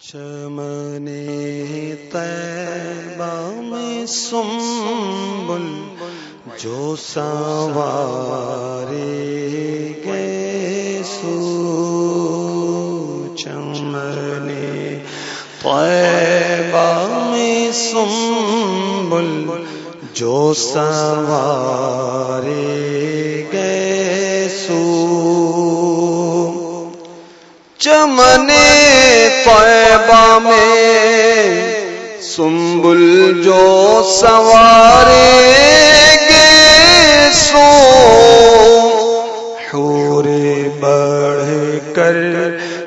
چمن تیبہ میں سنبل جو سوارے گے سو چمن تیبہ میں سنبل جو سوارے گے سو چمنے طیبہ میں سنبل جو سوارے گے سو حور بڑھ کر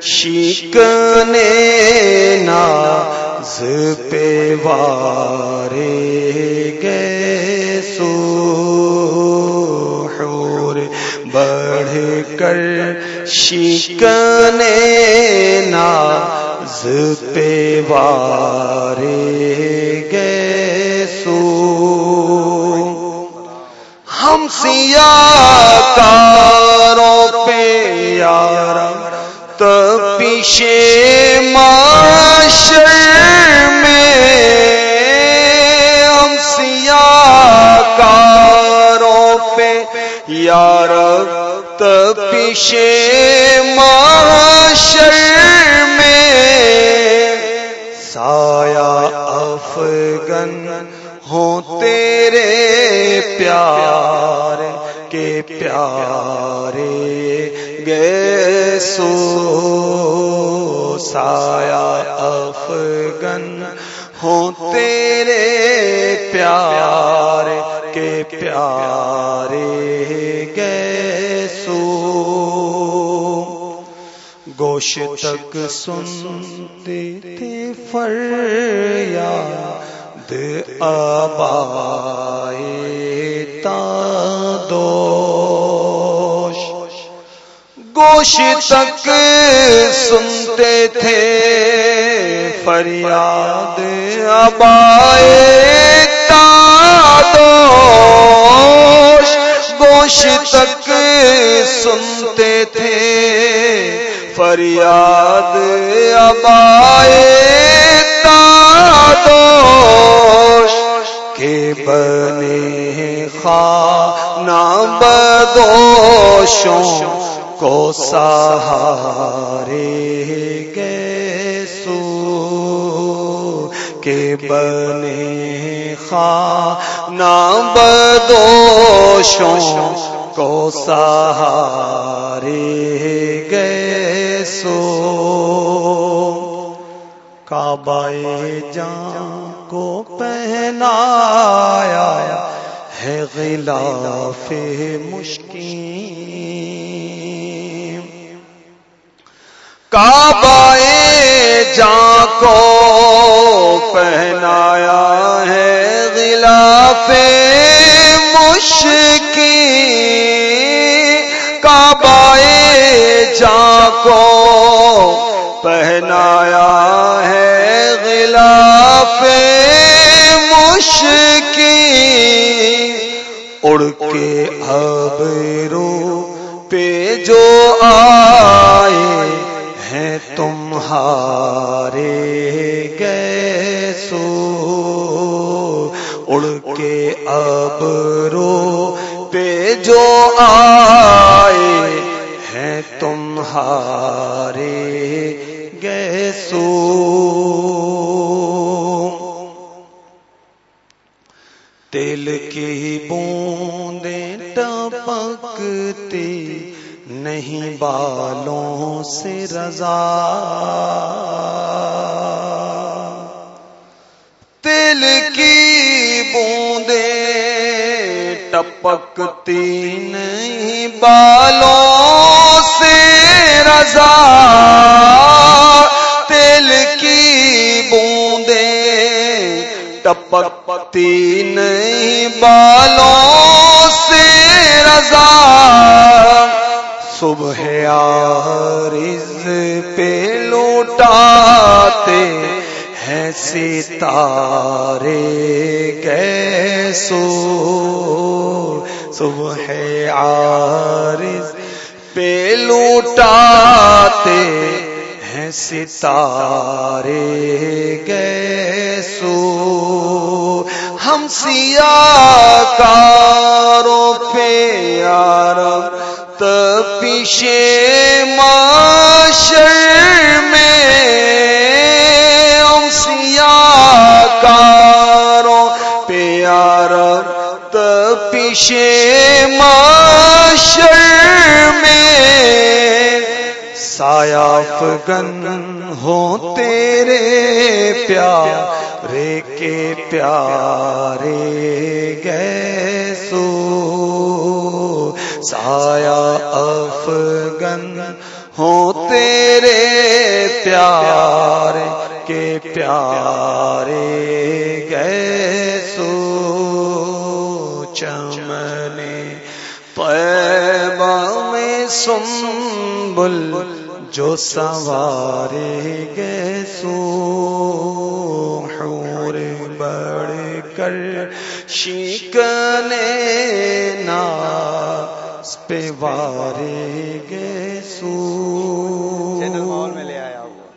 شیکنے ناز پہ وارے گے سو حور بڑھ کر شیکنے ناز پہ وارے گے سو۔ ہم سیاہ کاروں پہ یار تو پیشے معاشر میں ہم سیاہ کاروں پہ یار تو پیشے معاشر میں سایہ افغن ہو تیرے پیار کے پیارے گے سو سایہ افغن ہو تیرے پیار کے پیارے گوش تک سنتے تھے فریاد آبائے تا دوش۔ گوش تک سنتے تھے فریاد، آبائے تا دوش۔ گوش تک سنتے تھے فریاد ابائے کے بنے خانہ بدوشوں کو سہارے گے سو کے بنے خانہ بدوشوں کو سہارے کعبہ جان کو پہنایا ہے غلاف مشکین۔ کعبہ جان کو پہنایا ہے غلاف مشکین۔ کعبہ جان کو پہنایا اڑ کے ابرو پہ جو آئے ہیں تمہارے گیسو۔ اڑ کے ابرو پہ جو آئے ہیں تمہارے گیسو۔ تیل کی بوندیں ٹپکتی نہیں، بالوں سے رضا۔ تیل کی بوندیں ٹپکتی نہیں، بالوں سے رضا۔ ٹپکتی نہیں، بالوں سے رضا۔ صبح عارض پہ لوٹاتے ہیں ستارے کیسو۔ صبح عارض پہ لوٹاتے ہیں ستارے گئے ہم سیاہ کاروں پہ یار تپیشے معاشر میں ہم سیاہ کاروں پہ یار تپیشے معاشر سایہ گن ہو تیرے پیارے کے پیارے گئے سو سایہ افغن ہو تیرے پیار کے پیارے گئے سو چمنے پیبا میں سنبل جو سوارے گے سو حور بڑھ کر شکنے نا پہ وارے گے